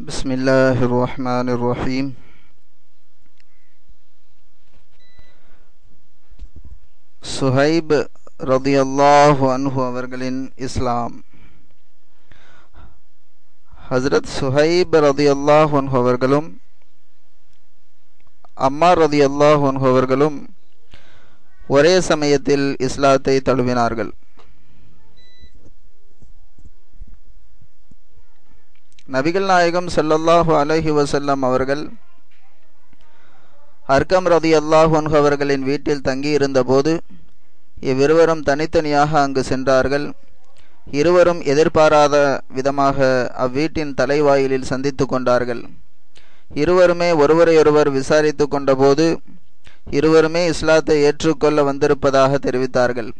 بسم الله الرحمن الرحيم சுஹைப் ரதியல்லாஹு அன்ஹு அவர்களின் இஸ்லாம் ஹஸ்ரத் சுஹைப் ரதியல்லாஹு அன்ஹு அவர்களும் அம்மார் ரதியல்லாஹு அன்ஹு அவர்களும் ஒரே சமயத்தில் இஸ்லாத்தை தழுவினார்கள் நபிகள் நாயகம் ஸல்லல்லாஹு அலஹி வசல்லம் அவர்கள் அர்க்கம் ரதி அல்லாஹ் அவர்களின் வீட்டில் தங்கியிருந்த போது இவ்விருவரும் தனித்தனியாக அங்கு சென்றார்கள். இருவரும் எதிர்பாராத விதமாக அவ்வீட்டின் தலைவாயிலில் சந்தித்து கொண்டார்கள். இருவருமே ஒருவரையொருவர் விசாரித்து கொண்டபோது இருவருமே இஸ்லாத்தை ஏற்றுக்கொள்ள வந்திருப்பதாக தெரிவித்தார்கள்.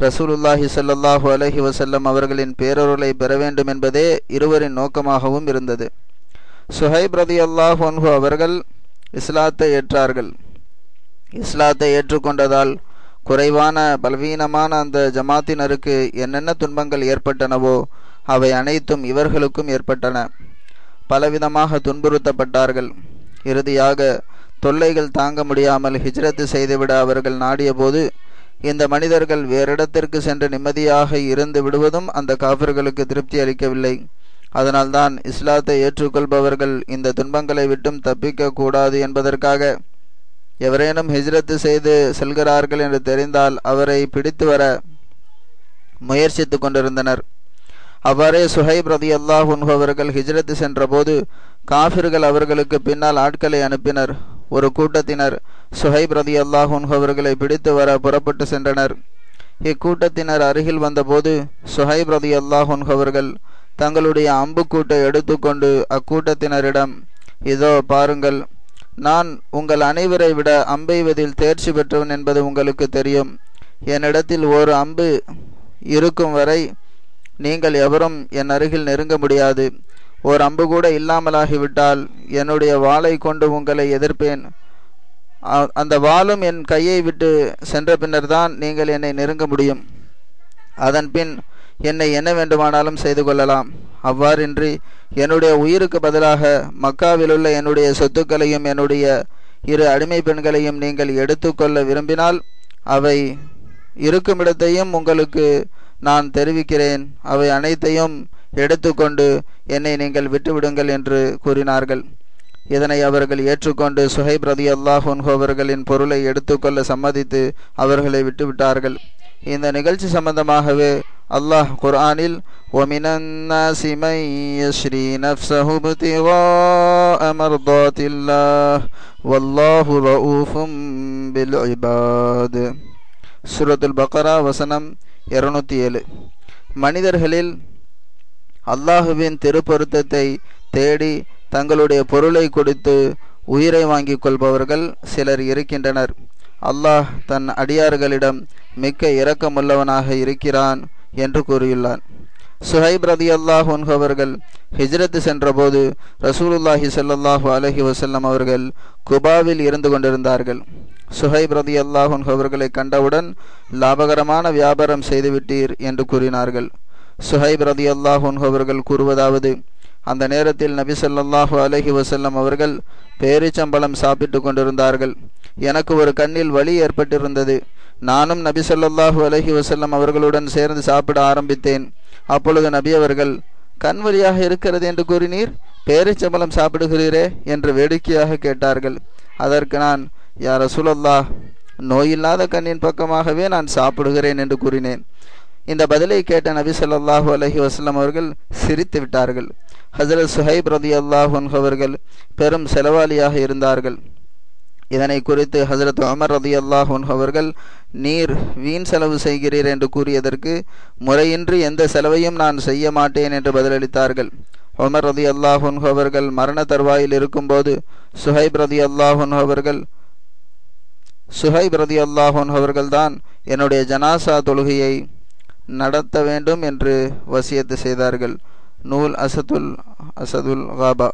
ரசூலுல்லாஹி சல்லாஹு அலஹி வசல்லம் அவர்களின் பேரொருளை பெற வேண்டும் என்பதே இருவரின் நோக்கமாகவும் இருந்தது. சுஹைப் ரதி அல்லாஹ் அவர்கள் இஸ்லாத்தை ஏற்றார்கள். இஸ்லாத்தை ஏற்றுக்கொண்டதால் குறைவான பலவீனமான அந்த ஜமாத்தினருக்கு என்னென்ன துன்பங்கள் ஏற்பட்டனவோ அவை அனைத்தும் இவர்களுக்கும் ஏற்பட்டன. பலவிதமாக துன்புறுத்தப்பட்டார்கள். இறுதியாக தொல்லைகள் தாங்க முடியாமல் ஹிஜ்ரத்து செய்துவிட அவர்கள் நாடியபோது இந்த மனிதர்கள் வேறிடத்திற்கு சென்று நிம்மதியாக இருந்து விடுவதும் அந்த காபிர்களுக்கு திருப்தி அளிக்கவில்லை. அதனால்தான் இஸ்லாத்தை ஏற்றுக்கொள்பவர்கள் இந்த துன்பங்களை விட்டும் தப்பிக்க கூடாது என்பதற்காக எவரேனும் ஹிஜ்ரத்து செய்து செல்கிறார்கள் என்று தெரிந்தால் அவரை பிடித்து வர முயற்சித்து கொண்டிருந்தனர். அவ்வாறே சுஹைப் ரதி அல்லாஹ் அவர்கள் ஹிஜ்ரத்து சென்றபோது காஃபிர்கள் அவர்களுக்கு பின்னால் ஆட்களை அனுப்பினர். ஒரு கூட்டத்தினர். சுஹைப் ரதி அல்லாஹ் அவர்களை பிடித்து வர புறப்பட்டு சென்றனர். இக்கூட்டத்தினர் அருகில் வந்தபோது சுஹைப் ரதி அல்லாஹ் அவர்கள் தங்களுடைய அம்புக்கூட்டை எடுத்துக்கொண்டு அக்கூட்டத்தினரிடம் இதோ பாருங்கள் நான் உங்கள் அனைவரை விட அம்பெய்வதில் தேர்ச்சி பெற்றவன் என்பது உங்களுக்கு தெரியும். என்னிடத்தில் ஒரு அம்பு இருக்கும் வரை நீங்கள் எவரும் என் அருகில் நெருங்க முடியாது. ஓர் அம்பு கூட இல்லாமலாகிவிட்டால் என்னுடைய வாளை கொண்டு உங்களை எதிர்ப்பேன். அந்த வாளும் என் கையை விட்டு சென்ற பின்னர் தான் நீங்கள் என்னை நெருங்க முடியும். அதன் பின் என்னை என்ன வேண்டுமானாலும் செய்து கொள்ளலாம். அவ்வாறின்றி என்னுடைய உயிருக்கு பதிலாக மக்காவிலுள்ள என்னுடைய சொத்துக்களையும் என்னுடைய இரு அடிமை பெண்களையும் நீங்கள் எடுத்துக்கொள்ள விரும்பினால் அவை இருக்குமிடத்தையும் உங்களுக்கு நான் தெரிவிக்கிறேன். அவை அனைத்தையும் எடுத்துக்கொண்டு என்னை நீங்கள் விட்டுவிடுங்கள் என்று கூறினார்கள். இதனை அவர்கள் ஏற்றுக்கொண்டு சுஹைப் ரதி அல்லாஹோன்ஹோ அவர்களின் பொருளை எடுத்துக்கொள்ள சம்மதித்து அவர்களை விட்டுவிட்டார்கள். இந்த நிகழ்ச்சி சம்பந்தமாகவே அல்லாஹ் குர்ஆனில் சுரத்துல் பக்கரா வசனம் இருநூத்தி ஏழு. மனிதர்களில் அல்லாஹுவின் திருப்பொருத்தத்தை தேடி தங்களுடைய பொருளை கொடுத்து உயிரை வாங்கிக் கொள்பவர்கள் சிலர் இருக்கின்றனர். அல்லாஹ் தன் அடியார்களிடம் மிக்க இரக்கமுள்ளவனாக இருக்கிறான் என்று கூறியுள்ளான். சுஹைப் ரதி அல்லாஹ் அவர்கள் ஹிஜ்ரத்து சென்றபோது ரசூலுல்லாஹி சல்லாஹு அலஹி வசல்லம் அவர்கள் குபாவில் இருந்து கொண்டிருந்தார்கள். சுஹைப் ரதி அல்லாஹ் அவர்களை கண்டவுடன் லாபகரமான வியாபாரம் செய்துவிட்டீர் என்று கூறினார்கள். சுஹைப் ரதி அல்லாஹ் அவர்கள் கூறுவதாவது அந்த நேரத்தில் நபி சொல்லாஹு அலஹி வசல்லம் அவர்கள் பேரிச்சம்பளம் சாப்பிட்டு கொண்டிருந்தார்கள். எனக்கு ஒரு கண்ணில் வலி ஏற்பட்டிருந்தது. நானும் நபி சொல்லாஹு அலஹி வசல்லம் அவர்களுடன் சேர்ந்து சாப்பிட ஆரம்பித்தேன். அப்பொழுது நபி அவர்கள் கண் வழியாக இருக்கிறது என்று கூறினீர்? பேரிச்சம்பளம் சாப்பிடுகிறீரே? என்று வேடிக்கையாக கேட்டார்கள். அதற்கு நான் யார் ரசூலல்லா நோயில்லாத கண்ணின் பக்கமாகவே நான் சாப்பிடுகிறேன் என்று கூறினேன். இந்த பதிலை கேட்ட நபி சொல்லாஹு அலஹி வஸ்லம் அவர்கள் சிரித்து விட்டார்கள். ஹசரத் சுஹைப் ரதி அல்லாஹ் அவர்கள் பெரும் செலவாளியாக இருந்தார்கள். இதனை குறித்து ஹசரத் அமர் ரதி அல்லாஹ் அவர்கள் நீர் வீண் செலவு செய்கிறீர் என்று கூறியதற்கு முறையின்றி எந்த செலவையும் நான் செய்ய மாட்டேன் என்று பதிலளித்தார்கள். உமர் ரதி அல்லாஹ் அவர்கள் மரண தருவாயில் இருக்கும்போது சுஹைப் ரதி அல்லாஹ் அவர்கள் சுஹைப் ரதி அல்லாஹ் அவர்கள்தான் என்னுடைய ஜனாசா தொழுகையை நடத்த வேண்டும் என்று வசியத்து செய்தார்கள். நூல் அசதுல் அசதுல் காபா.